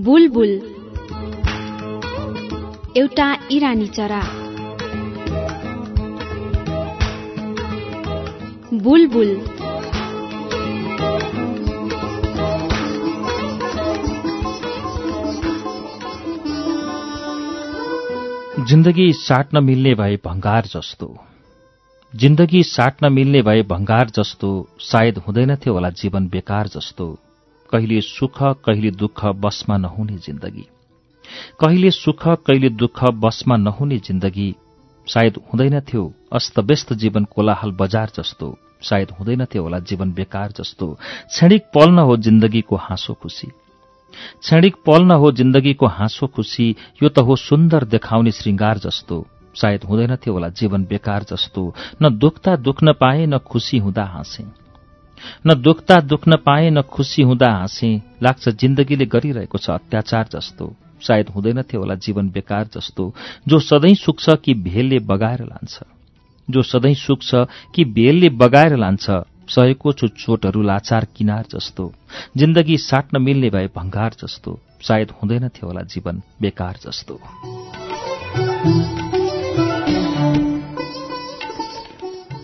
बुलबुल। एउटा इरानी चरा। बुलबुल। जिन्दगी साट्न मिल्ने भए भङ्गार जस्तो। जिन्दगी साट्न मिल्ने भए भङ्गार जस्तो सायद हुँदैनथ्यो होला जीवन बेकार जस्तो। कहिले सुख कहिले दुःख बसमा नहुने जिन्दगी। कहिले सुख कहिले दुःख बसमा नहुने जिन्दगी सायद हुँदैनथ्यो अस्तव्यस्त जीवन कोलाहल बजार जस्तो सायद हुँदैनथ्यो होला जीवन बेकार जस्तो। क्षणिक पल न हो जिन्दगीको हाँसो खुसी। क्षणिक पल न हो जिन्दगीको हाँसो खुसी यो त हो सुन्दर देखाउने श्रृङ्गार जस्तो। सायद हुँदैनथ्यो होला जीवन बेकार जस्तो। न दुख्ता दुख्न पाए न खुसी हुँदा हाँसे। न दुख्ता दुख्न पाए न खुसी हुँदा हाँसे। लाग्छ जिन्दगीले गरिरहेको छ अत्याचार जस्तो। सायद हुँदैनथ्यो होला जीवन बेकार जस्तो। जो सधैँ सुक्छ कि भेलले बगाएर लान्छ। जो सधैँ सुक्छ कि भेलले बगाएर लान्छ सहेको छु चोटहरू लाचार किनार जस्तो। जिन्दगी साट्न मिल्ने भए भङ्गार जस्तो। सायद हुँदैनथ्यो होला जीवन बेकार जस्तो।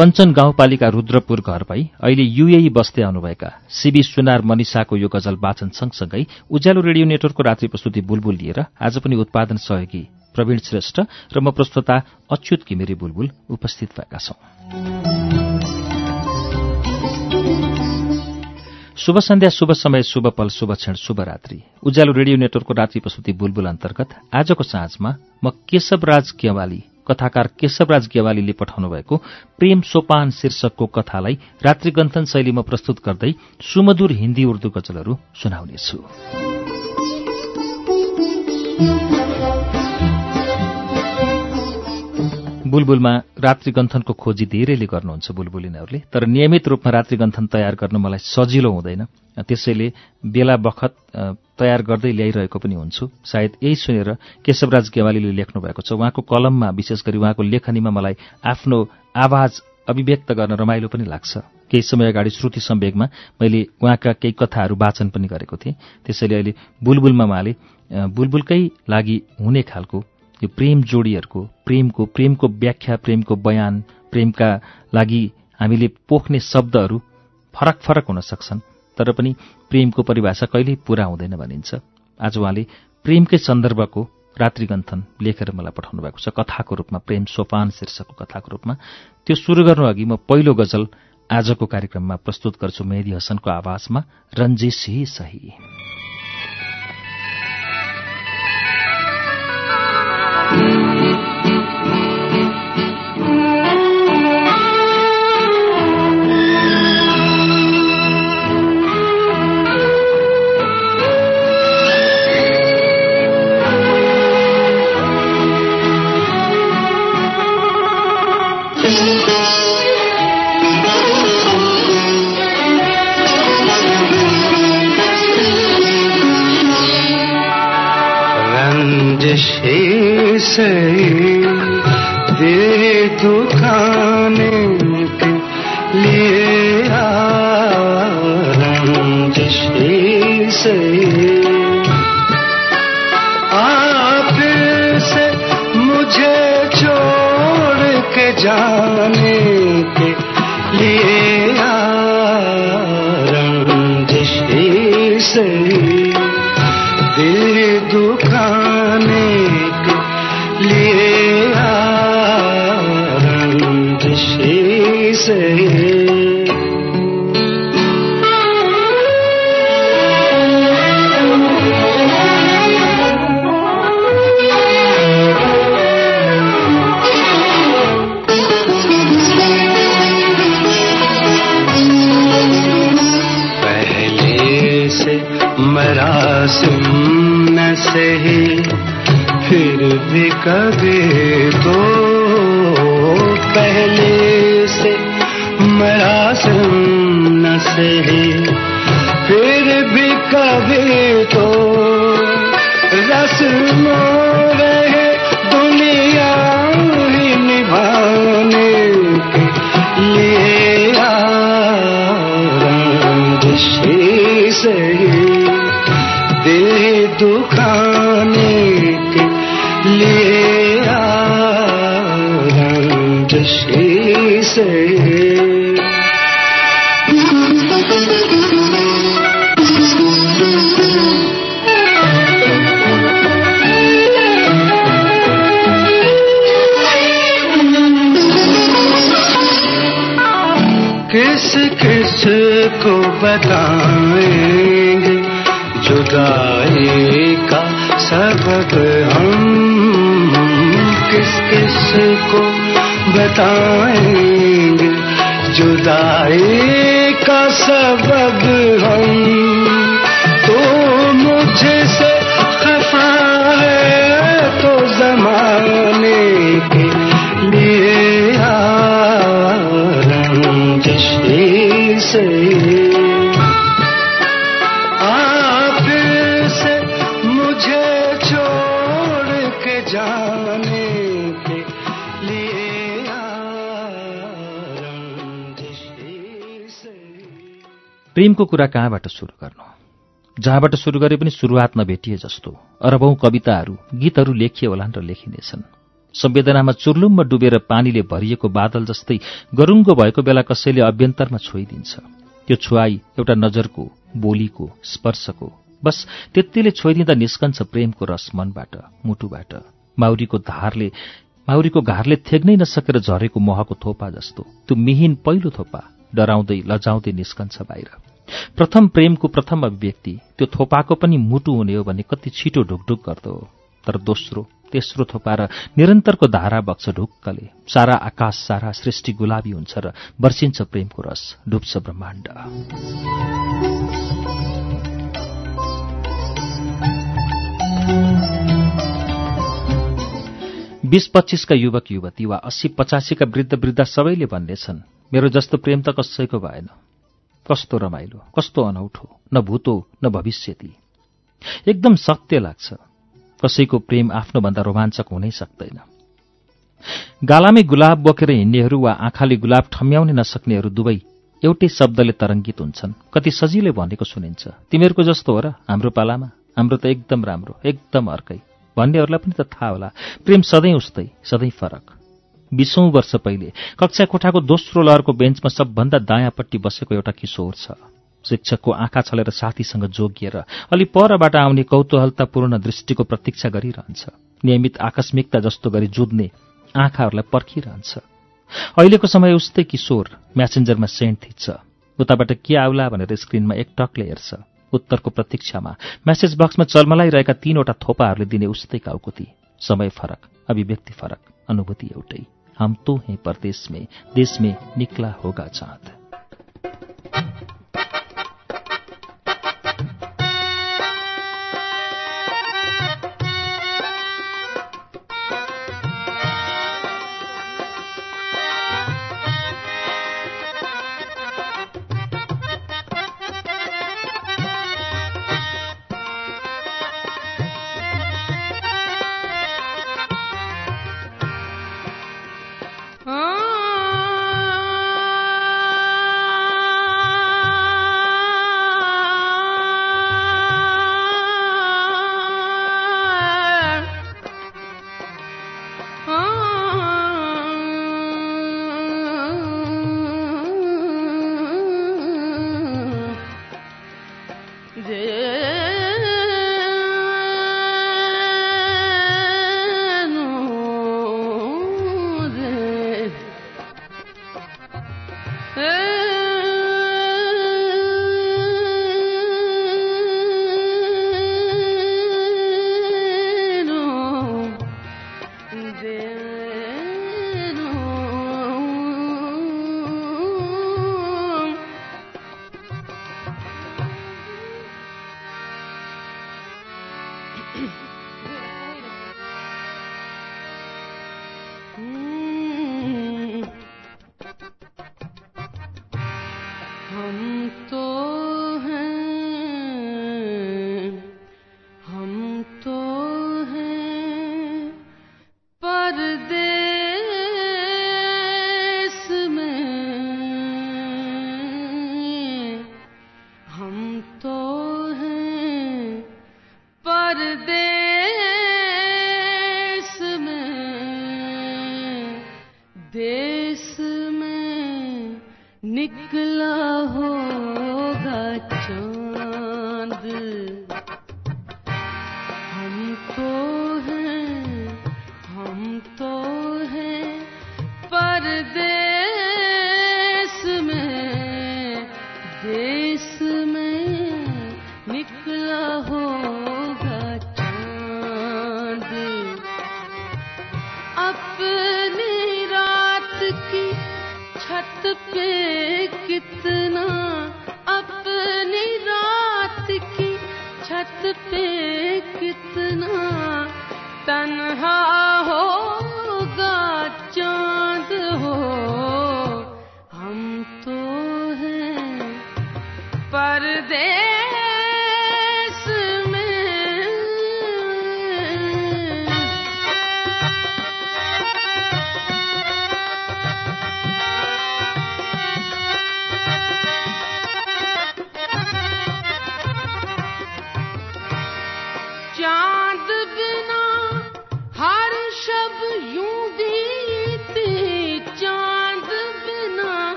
कञ्चन गाउँपालिका रुद्रपुर घर भई अहिले युएई बस्दै आउनुभएका सिबी सुनार मनिषाको यो गजल वाचन सँगसँगै उज्यालो रेडियो नेटवर्कको रात्रि प्रस्तुति बुलबुल लिएर आज पनि उत्पादन सहयोगी प्रवीण श्रेष्ठ र म प्रस्तुता अच्युत घिमिरे बुलबुल उपस्थित भएका छौं। शुभ सन्ध्या शुभ समय शुभ पल शुभ क्षण शुभ रात्रि। उज्यालो रेडियो नेटवर्कको रात्रि प्रस्तुति बुलबुल अन्तर्गत आजको साँझमा म केशवराज गेवाली कथाकार केशवराज गेवालीले पठाउनु भएको प्रेम सोपान शीर्षकको कथालाई रात्रिगन्थन शैलीमा प्रस्तुत गर्दै सुमधुर हिन्दी उर्दू गजलहरू सुनाउनेछु। बुलबुलमा रात्रिगन्थनको खोजी धेरैले गर्नुहुन्छ बुलबुलिनहरूले तर नियमित रूपमा रात्रिगन्थन तयार गर्न मलाई सजिलो हुँदैन। त्यसैले बेला बखत तयार गर्दै ल्याइरहेको पनि हुन्छु। सायद यही सुनेर केशवराज गेवालीले लेख्नु भएको छ। उहाँको कलममा विशेष गरी उहाँको लेखनीमा मलाई आफ्नो आवाज अभिव्यक्त गर्न रमाइलो पनि लाग्छ। केही समय अगाडि श्रुति सम्वेगमा मैले उहाँका केही कथाहरू वाचन पनि गरेको थिएँ। त्यसैले अहिले बुलबुलमा उहाँले बुलबुलकै लागि हुने खालको यो प्रेम जोडीहरूको प्रेमको प्रेमको व्याख्या प्रेमको बयान प्रेमका लागि हामीले पोख्ने शब्दहरू फरक फरक हुन सक्छन्। तर पनि प्रेमको परिभाषा कहिल्यै पूरा हुँदैन भनिन्छ। आज उहाँले प्रेमकै सन्दर्भको रात्रिगन्थन लेखेर मलाई पठाउनु भएको छ। कथाको रूपमा प्रेम सोपान शीर्षकको कथाको रूपमा। त्यो सुरु गर्नु अघि म पहिलो गजल आजको कार्यक्रममा प्रस्तुत गर्छु। मेहदी हसनको आवाजमा रन्जिस ही सही। सही दुकान दुखाने के लिए जशी सही आप से मुझे छोड़ के जाने के लिए सही दिल दुखाने कभी तो पहले से मरासम न सही, फिर भी कभी तो रस्म रहे दुनिया ही निभाने के लिए रंजिशी से? किस किस को बताएँगे जुदाई का सबक हम? किस किस को बताएँगे, जुदाई का सबब हम। तो मुझसे खफा है तो जमाने के लिए रंजिश से प्रेमको कुरा कहाँबाट सुरु गर्नु? जहाँबाट सुरु गरे पनि सुरुवात नभेटिए जस्तो। अरबौं कविताहरू गीतहरू लेखिए होलान् र लेखिनेछन्। संवेदनामा चुर्लुममा डुबेर पानीले भरिएको बादल जस्तै गरुङ्गो भएको बेला कसैले अभ्यन्तरमा छोइदिन्छ। त्यो छुवाई एउटा नजरको बोलीको स्पर्शको बस त्यतिले छोइदिँदा निस्कन्छ प्रेमको रस मनबाट मुटुबाट। माउरीको धारले माउरीको घारले थेग्नै नसकेर झरेको महको थोपा जस्तो। त्यो मिहिन पहिलो थोपा डराउँदै लजाउँदै निस्कन्छ बाहिर। प्रथम प्रेमको प्रथम अभिव्यक्ति त्यो थोपाको पनि मुटु हुने हो भने कति छिटो ढुकढुक गर्दो हो। तर दोस्रो तेस्रो थोपा र निरन्तरको धारा बग्छ ढुक्कले। सारा आकाश सारा सृष्टि गुलाबी हुन्छ र वर्षिन्छ प्रेमको रस डुब्छ ब्रह्माण्ड। बीस पच्चीसका युवक युवती वा अस्सी पचासीका वृद्ध वृद्ध सबैले भन्नेछन् मेरो जस्तो प्रेम त कसैको भएन। कस्तो रमाइलो कस्तो अनौठो न भूतो न भविष्यति। एकदम सत्य लाग्छ कसैको प्रेम आफ्नोभन्दा रोमाञ्चक हुनै सक्दैन। गालामै गुलाब बोकेर हिँड्नेहरू वा आँखाले गुलाब ठम्याउनै नसक्नेहरू दुवै एउटै शब्दले तरङ्गित हुन्छन्। कति सजिलै भनेको सुनिन्छ तिमीहरूको जस्तो हो र हाम्रो पालामा? हाम्रो त एकदम राम्रो एकदम अर्कै। भन्नेहरूलाई पनि त थाहा होला। प्रेम सधैँ उस्तै सधैँ फरक। बिसौँ वर्ष पहिले कक्षा कोठाको दोस्रो लहरको बेन्चमा सबभन्दा दायाँपट्टि बसेको एउटा किशोर छ। शिक्षकको आँखा छलेर साथीसँग जोगिएर अलि परबाट आउने कौतूहलतापूर्ण दृष्टिको प्रतीक्षा गरिरहन्छ। नियमित आकस्मिकता जस्तो गरी जुझ्ने आँखाहरूलाई पर्खिरहन्छ। अहिलेको समय उस्तै किशोर म्यासेन्जरमा सेन्ट थिच्छ उताबाट के आउला भनेर स्क्रिनमा एक टकले हेर्छ। उत्तरको प्रतीक्षामा म्यासेज बक्समा चलमलाइरहेका तीनवटा थोपाहरूले दिने उस्तै काउकुती। समय फरक अभिव्यक्ति फरक अनुभूति एउटै। हम तो हैं परदेश में देश में निकला होगा चाँद।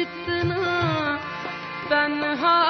कितना तन्हा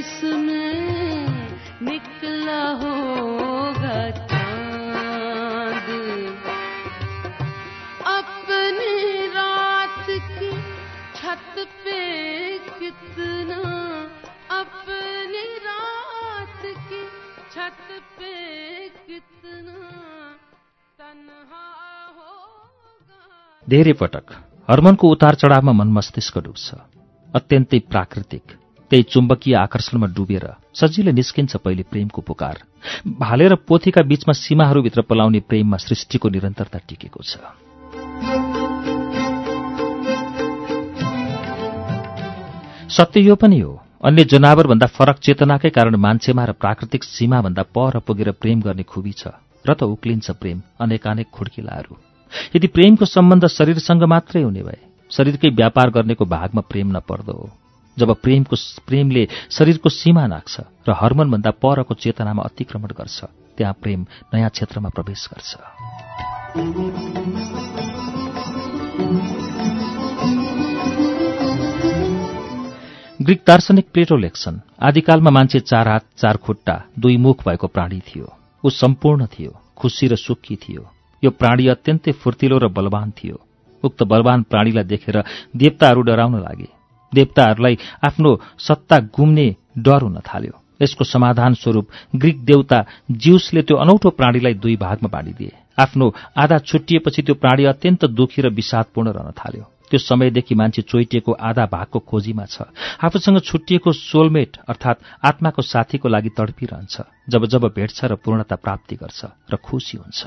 इसमें निकला होगा चाँद। अपनी रात की छत पे कितना अपनी रात की छत पे कितना तन्हा धेरै पटक उतार चढावमा मन मस्तिष्क डुब्छ। अत्यन्तै प्राकृतिक त्यही चुम्बकीय आकर्षणमा डुबेर सजिलै निस्किन्छ पहिले प्रेमको पुकार। भालेर पोथीका बीचमा सीमाहरूभित्र पलाउने प्रेममा सृष्टिको निरन्तरता टिकेको छ। सत्य यो पनि हो। अन्य जनावरभन्दा फरक चेतनाकै कारण मान्छेमा र प्राकृतिक सीमाभन्दा पर पुगेर प्रेम गर्ने खुबी छ र त उक्लिन्छ प्रेम अनेकानेक खुड्किलाहरू। यदि प्रेमको सम्बन्ध शरीरसँग मात्रै हुने भए शरीरकै व्यापार गर्नेको भागमा प्रेम नपर्दो हो। जब प्रेमको प्रेमले शरीरको सीमा नाग्छ र हर्मनभन्दा परको चेतनामा अतिक्रमण गर्छ त्यहाँ प्रेम नयाँ क्षेत्रमा प्रवेश गर्छ। ग्रिक दार्शनिक प्लेटो लेख्छन् आदिकालमा मान्छे चार हात चार खुट्टा दुई मुख भएको प्राणी थियो। ऊ सम्पूर्ण थियो खुसी र सुखी थियो। यो प्राणी अत्यन्तै फुर्तिलो र बलवान थियो। उक्त बलवान प्राणीलाई देखेर देवताहरू डराउन लागे। देवताहरूलाई आफ्नो सत्ता गुम्ने डर हुन थाल्यो। यसको समाधान स्वरूप ग्रिक देवता जिउसले त्यो अनौठो प्राणीलाई दुई भागमा बाँडिदिए। आफ्नो आधा छुट्टिएपछि त्यो प्राणी अत्यन्त दुखी र विषादपूर्ण रहन थाल्यो। त्यो समयदेखि मान्छे चोइटिएको आधा भागको खोजीमा छ। आफूसँग छुट्टिएको सोलमेट अर्थात् आत्माको साथीको लागि तडपिरहन्छ। जब जब भेट्छ र पूर्णता प्राप्ति गर्छ र खुसी हुन्छ।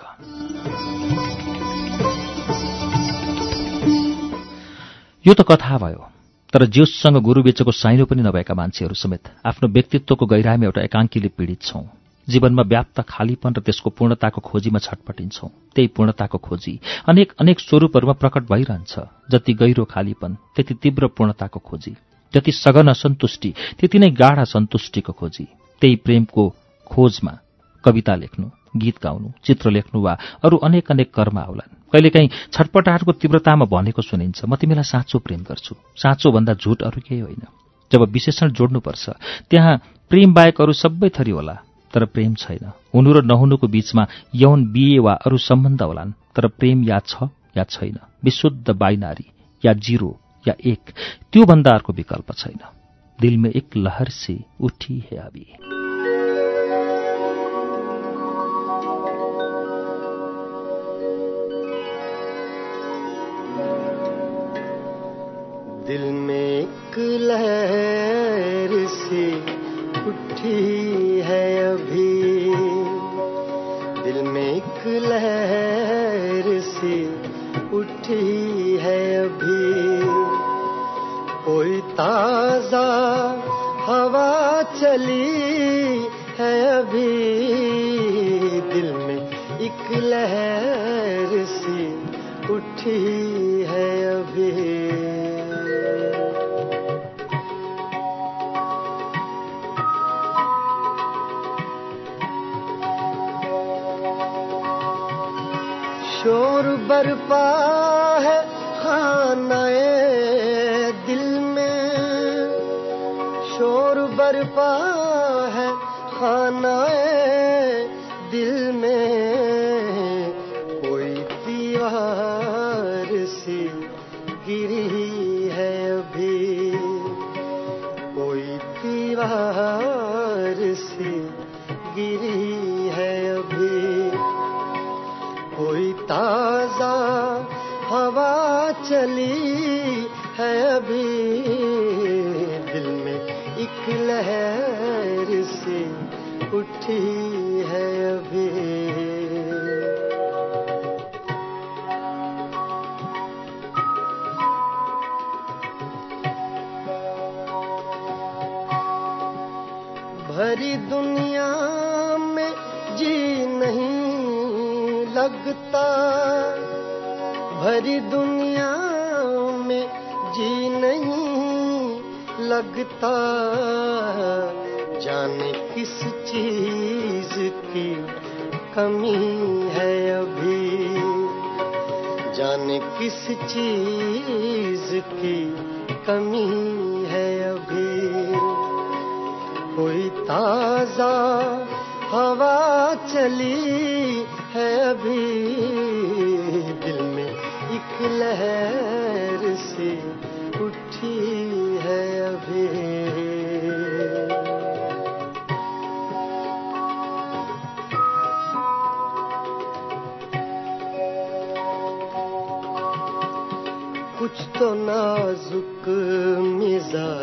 यो त कथा भयो। तर जिउससँग गुरु बेचेको साइनो पनि नभएका मान्छेहरू समेत आफ्नो व्यक्तित्वको गहिरामा एउटा एकाङ्कीले पीडित छौं। जीवनमा व्याप्त खालीपन र त्यसको पूर्णताको खोजीमा छटपटिन्छौं। त्यही पूर्णताको खोजी अनेक अनेक स्वरूपहरूमा प्रकट भइरहन्छ। जति गहिरो खालीपन त्यति तीव्र पूर्णताको खोजी। जति सघन असन्तुष्टि त्यति नै गाढा सन्तुष्टिको खोजी। त्यही प्रेमको खोजमा कविता लेख्नु। गीत गाउनु चित्र लेख्नु वा अरू अनेक अनेक कर्म आउलान्। कहिलेकाहीँ छटपटाहरूको तीव्रतामा भनेको सुनिन्छ म तिमीलाई साँचो प्रेम गर्छु। साँचो भन्दा झुट अरू केही होइन। जब विशेषण जोड्नुपर्छ त्यहाँ प्रेम बाहेक अरू सबै थरी होला तर प्रेम छैन। हुनु र नहुनुको बीचमा यौन बिए वा अरू सम्बन्ध होलान् तर प्रेम या छ या छैन। विशुद्ध बाइनारी या जिरो या एक त्योभन्दा अर्को विकल्प छैन। दिल में एक लहर से उठी है अभी दिल में एक लहर सी उठी है अभी। दिल में एक लहर सी उठी है अभी। कोई ताज़ा हवा चली है अभी। दिल में एक लहर सी उठी बरपा है खानाए दिल में शोर बरपा लगता जाने किस चीज़ की कमी है अभी? जाने किस चीज़ की कमी है अभी? कोई ताज़ा हवा चली है अभी? दिल में एक लहर से उठी है अभी। कुछ तो नाजुक मिजाज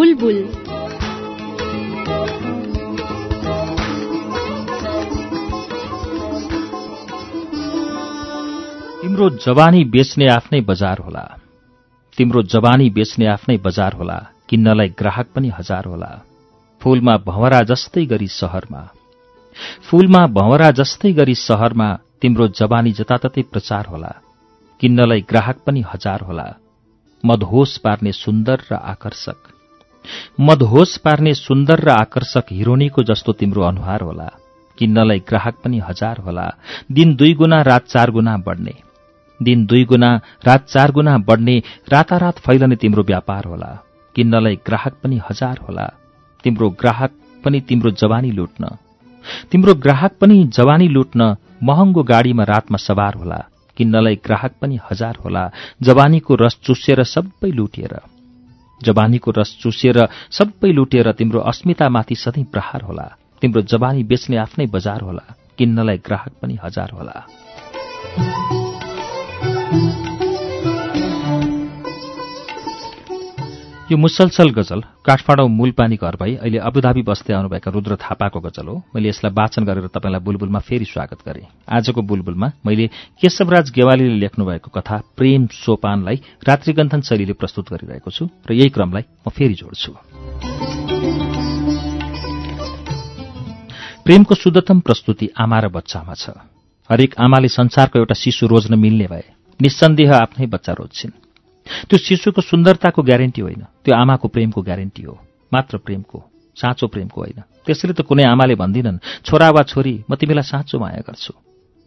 बुलबुल तिम्रो जवानी बेच्ने आफ्नै बजार होला। तिम्रो जवानी बेच्ने आफ्नै बजार होला। किन्नलाई ग्राहक पनि हजार होला। फूलमा भँवरा जस्तै गरी सहरमा। फूलमा भँवरा जस्तै गरी सहरमा तिम्रो जवानी जताततै प्रचार होला। किन्नलाई ग्राहक पनि हजार होला। मदहोस पार्ने सुन्दर र आकर्षक। मदहोस पार्ने सुन्दर र आकर्षक हिरोनीको जस्तो तिम्रो अनुहार होला। किन्नलाई ग्राहक पनि हजार होला। दिन दुई गुणा रात चार गुणा बढ्ने। दिन दुई गुणा रात चार गुणा बढ्ने रातारात फैलने तिम्रो व्यापार होला। किन्नलाई ग्राहक पनि हजार होला। तिम्रो ग्राहक पनि तिम्रो जवानी लुट्न। तिम्रो ग्राहक पनि जवानी लुट्न महँगो गाडीमा रातमा सवार होला। किन्नलाई ग्राहक पनि हजार होला। जवानीको रस चुसेर सबै लुटिएर। जवानीको रस चुसेर सबै लुटेर तिम्रो अस्मितामाथि सधैँ प्रहार होला। तिम्रो जवानी बेच्ने आफ्नै बजार होला। किन्नलाई ग्राहक पनि हजार होला। यो मुसलसल गजल काठमाडौँ मूलपानी घर भई अहिले अबुधाबी बस्दै आउनुभएका रुद्र थापाको गजल हो। मैले यसलाई वाचन गरेर तपाईँलाई बुलबुलमा फेरि स्वागत गरेँ। आजको बुलबुलमा मैले केशवराज गेवालीले लेख्नुभएको कथा प्रेम सोपानलाई रात्रिगन्थन शैलीले प्रस्तुत गरिरहेको छु र यही क्रमलाई म फेरि जोड्छु। प्रेमको शुद्धतम प्रस्तुति आमा र बच्चामा छ। हरेक आमाले संसारको एउटा शिशु रोज्न मिल्ने भए निस्सन्देह आफ्नै बच्चा रोज्छिन्। त्यो शिशुको सुन्दरताको ग्यारेन्टी होइन। त्यो आमाको प्रेमको ग्यारेन्टी हो। मात्र प्रेमको साँचो प्रेमको होइन। त्यसैले त कुनै आमाले भन्दिनन् छोरा वा छोरी म तिमीलाई साँचो माया गर्छु।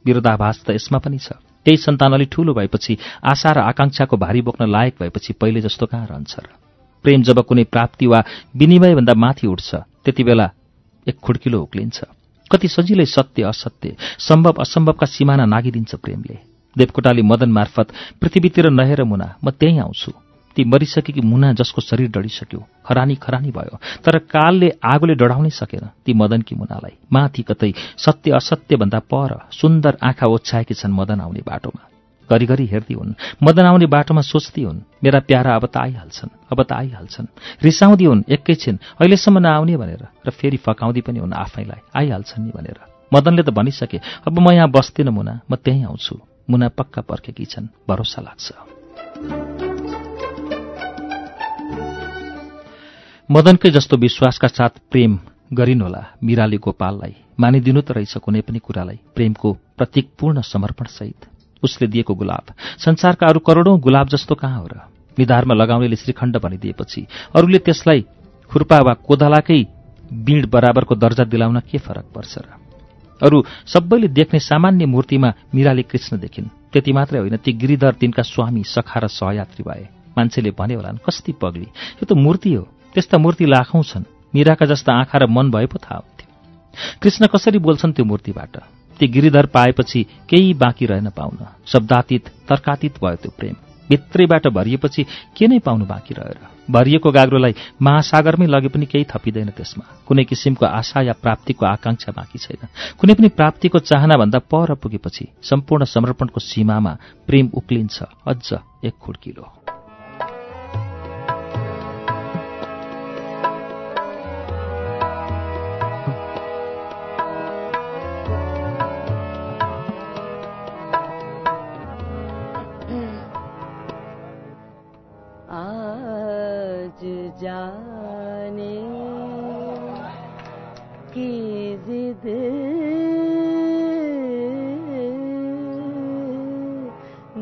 विरोधाभास त यसमा पनि छ। त्यही सन्तान अलि ठूलो भएपछि आशा र आकांक्षाको भारी बोक्न लायक भएपछि पहिले जस्तो कहाँ रहन्छ र? प्रेम जब कुनै प्राप्ति वा विनिमयभन्दा माथि उठ्छ त्यति बेला एक खुड्किलो उक्लिन्छ। कति सजिलै सत्य असत्य सम्भव असम्भवका सिमाना नागिदिन्छ प्रेमले। देवकोटाले मदन मार्फत पृथ्वीतिर नहेर मुना म त्यहीँ आउँछु। ती मरिसकेकी मुना जसको शरीर डढिसक्यो खरानी खरानी भयो तर कालले आगोले डढाउनै सकेन ती मदनकी मुनालाई। माथि कतै सत्य असत्यभन्दा पर सुन्दर आँखा ओछ्याएकी छन् मदन आउने बाटोमा। घरिघरि हेर्दै हुन्। मदन आउने बाटोमा सोच्दै हुन् मेरा प्यारा अब त आइहाल्छन् अब त आइहाल्छन्। रिसाउँदै हुन् एकैछिन अहिलेसम्म नआउने भनेर र फेरि फकाउँदै पनि हुन् आफैलाई आइहाल्छन् नि भनेर। मदनले त भनिसके अब म यहाँ बस्दिनँ मुना म त्यहीँ आउँछु। मुना पक्का पर्खेकी छन्। भरोसा लाग्छ। मदनकै जस्तो विश्वासका साथ प्रेम गरिनुहोला मीराले गोपाललाई। मानिदिनु त रहेछ कुनै पनि कुरालाई। प्रेमको प्रतीकपूर्ण समर्पणसहित। उसले दिएको गुलाब। संसारका अरू करोडौं गुलाब जस्तो कहाँ हो र? निधारमा लगाउनेले श्रीखण्ड भनिदिएपछि अरूले त्यसलाई खुर्पा वा कोदलाकै बीड बराबरको दर्जा दिलाउन के फरक पर्छ र? अरू सबैले देख्ने सामान्य मूर्तिमा मीराले कृष्ण देखिन्। त्यति मात्रै होइन ती गिरिधर तिनका स्वामी सखा र सहयात्री भए। मान्छेले भने होलान् कस्ती पगली यो त मूर्ति हो त्यस्ता मूर्ति लाखौं छन् मीराका जस्ता आँखा र मन भए पो थाहा हुन्थ्यो। कृष्ण कसरी बोल्छन् त्यो मूर्तिबाट? ती गिरिधर पाएपछि केही बाँकी रहेन पाउन। शब्दातीत तर्कातीत भयो त्यो प्रेम। भित्रैबाट भरिएपछि के नै पाउनु बाँकी रहेर। भरिएको गाग्रोलाई महासागरमै लगे पनि केही थपिँदैन त्यसमा। कुनै किसिमको आशा या प्राप्तिको आकांक्षा बाँकी छैन। कुनै पनि प्राप्तिको चाहनाभन्दा पर पुगेपछि सम्पूर्ण समर्पणको सीमामा प्रेम उक्लिन्छ अझ एक खुड्किलो।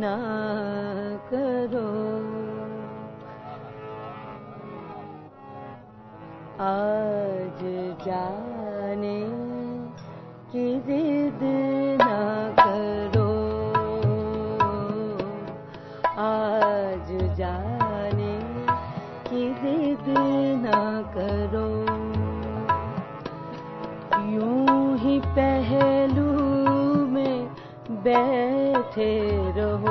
ना करो। आज जाने की जिद ना करो। आज जाने की जिद ना करो। यूँ ही पहलू में बैठे रहो।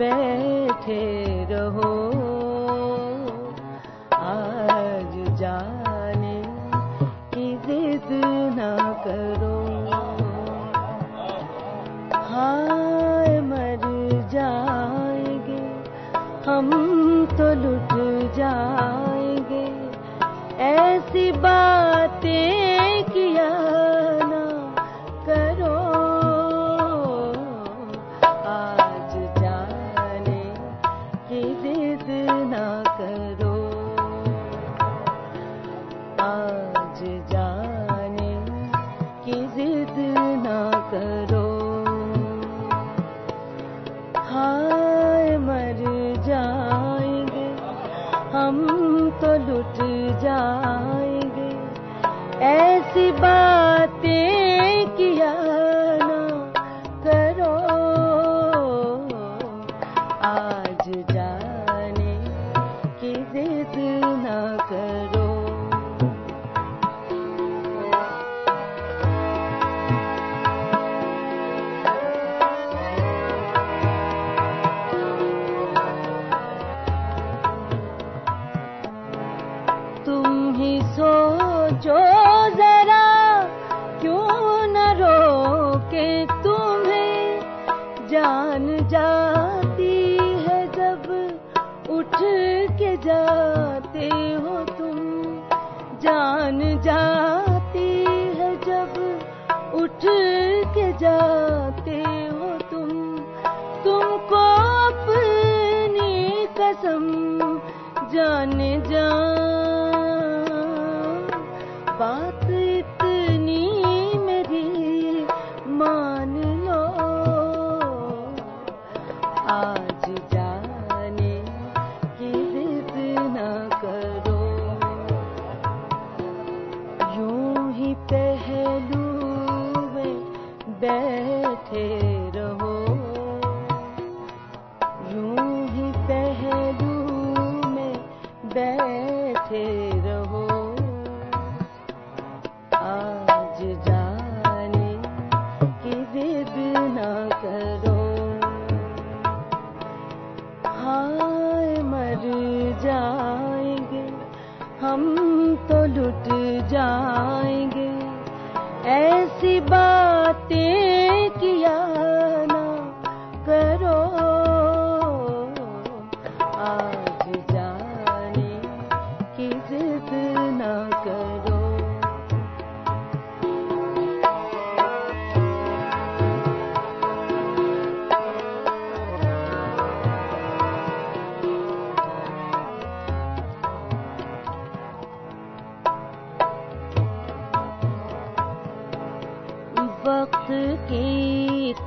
बैठे रहो। आज जाने की जिद ना करो। हाय, मर जाएँगे, हम तो लुट जाएँगे। ऐसी बातें आज जाने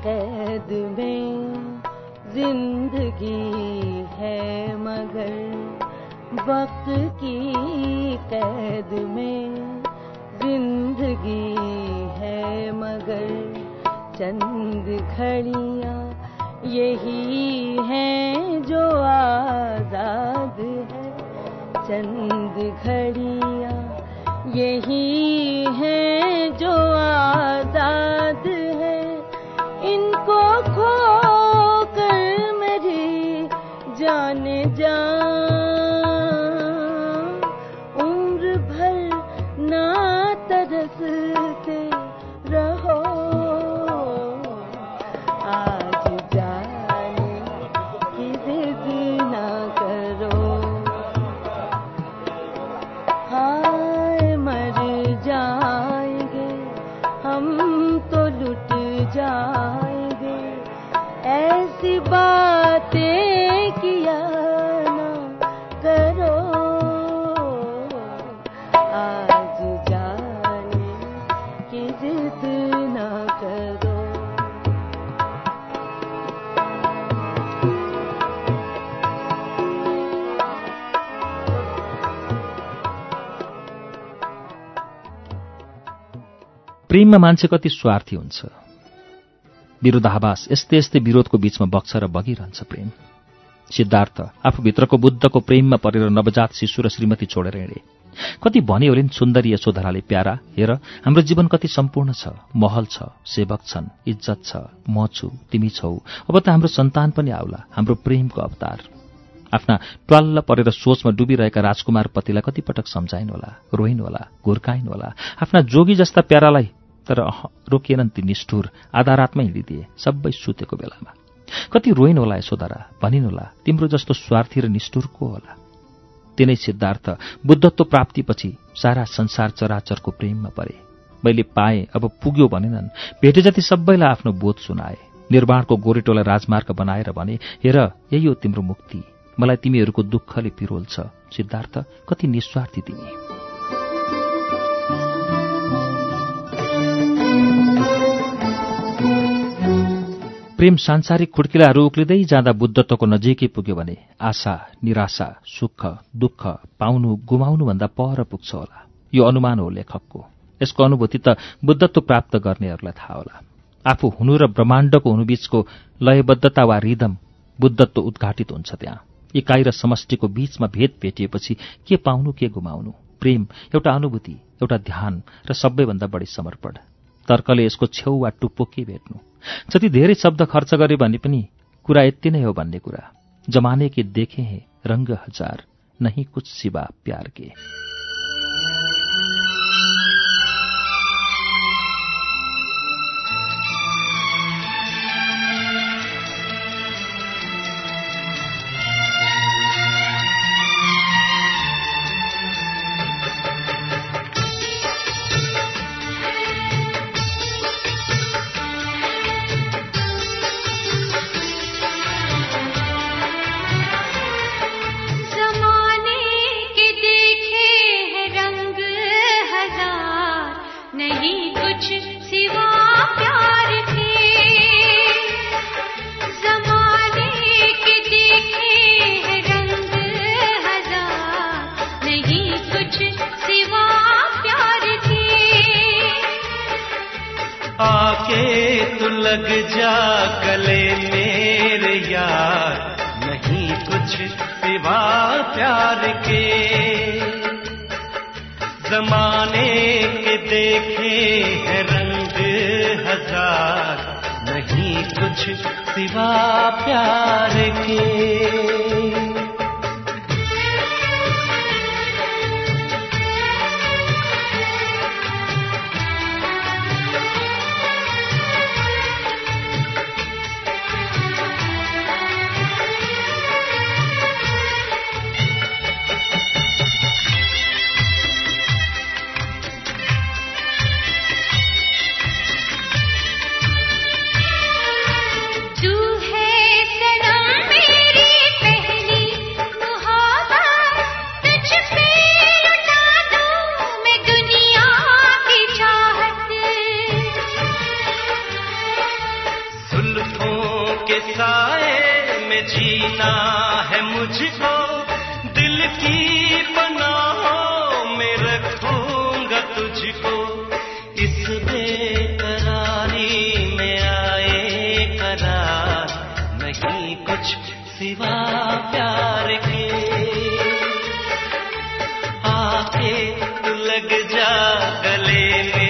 कैद में ज़िंदगी है मगर वक्त की कैद में ज़िंदगी है मगर चंद घड़ियाँ यही हैं जो आज़ाद है। चंद घड़ियाँ यही हैं 家。प्रेममा मान्छे कति स्वार्थी हुन्छ। विरोधाभास यस्तै यस्तै विरोधको बीचमा बग्छ र बगिरहन्छ प्रेम। सिद्धार्थ आफूभित्रको बुद्धको प्रेममा परेर नवजात शिशु र श्रीमती छोडेर हिँडे। कति भने होलिन् सुन्दरी यशोधराले प्यारा हेर हाम्रो जीवन कति सम्पूर्ण छ महल छ सेवक छन् इज्जत छ म छु तिमी छौ। अब त हाम्रो सन्तान पनि आउला हाम्रो प्रेमको अवतार। आफ्ना ट्वाल्ल परेर सोचमा डुबिरहेका राजकुमार पतिलाई कतिपटक सम्झाइन् होला रोइन् होला घुर्काइन् होला आफ्ना जोगी जस्ता प्यारालाई तर रोकिएनन् ती निष्ठुर आधा रातमै हिँडिदिए सबै सुतेको बेलामा। कति रोइन् होला यशोधरा भनिन् होला तिम्रो जस्तो स्वार्थी र निष्ठुर को होला? तिनै सिद्धार्थ बुद्धत्व प्राप्तिपछि सारा संसार चराचरको प्रेममा परे। मैले पाएँ अब पुग्यो भनेनन्। भेटे जति सबैलाई आफ्नो बोध सुनाए। निर्माणको गोरेटोलाई राजमार्ग बनाएर भने हेर यही हो तिम्रो मुक्ति। मलाई तिमीहरूको दुःखले पिरोल्छ। सिद्धार्थ कति निस्वार्थी तिमी। प्रेम सांसारिक खुड्किलाहरू उक्लिँदै जाँदा बुद्धत्वको नजिकै पुग्यो भने आशा निराशा सुख दुःख पाउनु गुमाउनुभन्दा पर पुग्छ होला। यो अनुमान हो लेखकको। यसको अनुभूति त बुद्धत्व प्राप्त गर्नेहरूलाई थाहा होला। आफू हुनु र ब्रह्माण्डको हुनुबीचको लयबद्धता वा रिदम बुद्धत्व उद्घाटित हुन्छ त्यहाँ। इकाइ र समष्टिको बीचमा भेद भेटिएपछि के पाउनु के गुमाउनु? प्रेम एउटा अनुभूति एउटा ध्यान र सबैभन्दा बढी समर्पण। तर्कले यसको छेउ वा टुप्पो के भेट्नु? जति धेरै शब्द खर्च गरे भने पनि कुरा यति नै हो भन्ने कुरा। जमाने के देखे हैं रंग हजार नहीं कुछ सिवा प्यार के। आके तू लग जा गले मेरे यार। नहीं कुछ सिवा प्यार के। जमाने के देखे हैं रंग हज़ार। नहीं कुछ सिवा प्यार के। रखूँगा तुझको। इस बेकरारी में आए करार, नहीं कुछ सिवा प्यार के। आके लग जा गले मेरे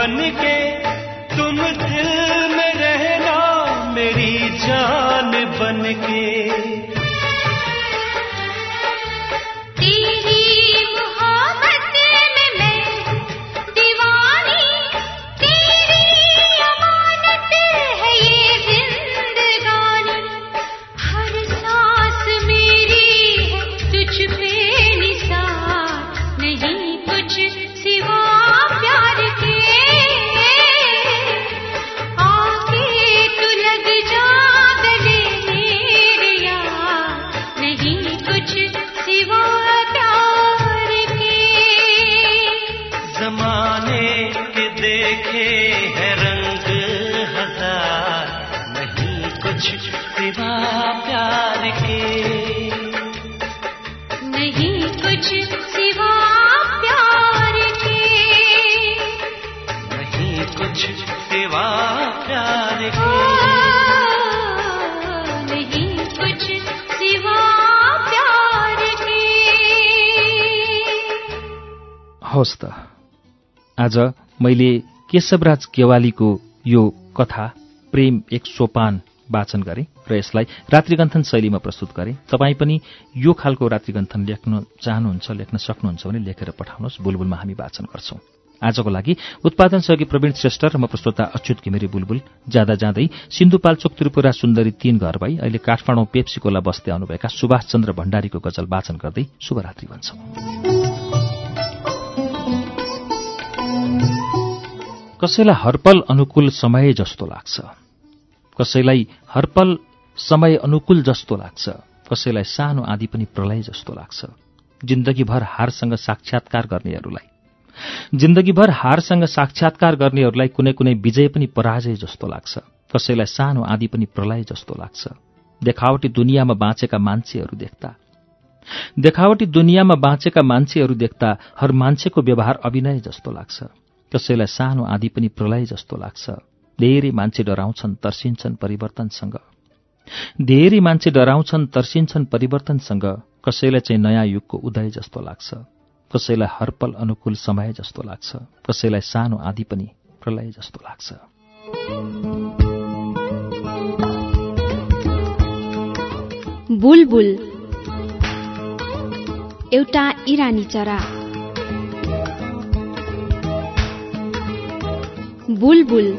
अरमान बन के मैले केशवराज केवालीको यो कथा प्रेम एक सोपान वाचन गरेँ र यसलाई रात्रिगन्थन शैलीमा प्रस्तुत गरेँ। तपाईँ पनि यो खालको रात्रिगन्थन लेख्न चाहनुहुन्छ लेख्न सक्नुहुन्छ भने लेखेर पठाउनुहोस्। बुलबुलमा हामी वाचन गर्छौं। आजको लागि उत्पादन सहयोगी प्रवीण श्रेष्ठ र म प्रस्तोता अच्युत घिमिरे बुलबुल। जाँदा जाँदै सिन्धुपाल्चोक त्रिपुरा सुन्दरी तीन घर भई अहिले काठमाडौँ पेप्सीकोला बस्दै आउनुभएका सुभाष चन्द्र भण्डारीको गजल वाचन गर्दै शुभरात्रि भन्छौं। कसैलाई हरपल अनुकूल समय जस्तो लाग्छ। कसैलाई हरपल समय अनुकूल जस्तो लाग्छ। कसैलाई सानो आदि पनि प्रलय जस्तो लाग्छ। जिन्दगीभर हारसँग साक्षात्कार गर्नेहरूलाई। जिन्दगीभर हारसँग साक्षात्कार गर्नेहरूलाई कुनै कुनै विजय पनि पराजय जस्तो लाग्छ। कसैलाई सानो आदि पनि प्रलय जस्तो लाग्छ। देखावटी दुनियाँमा बाँचेका मान्छेहरू देख्दा। देखावटी दुनियाँमा बाँचेका मान्छेहरू देख्दा हर मान्छेको व्यवहार अभिनय जस्तो लाग्छ। कसैलाई सानो आदि पनि प्रलय जस्तो लाग्छ। धेरै मान्छे डराउँछन् तर्सिन्छन् परिवर्तनसँग। धेरै मान्छे डराउँछन् तर्सिन्छन् परिवर्तनसँग। कसैलाई चाहिँ नयाँ युगको उदय जस्तो लाग्छ। कसैलाई हरपल अनुकूल समय जस्तो लाग्छ। कसैलाई सानो आदि पनि प्रलय जस्तो लाग्छ। एउटा इरानी चरा। बुलबुल।